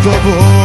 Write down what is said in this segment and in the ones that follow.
favor.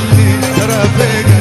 Ali Rabega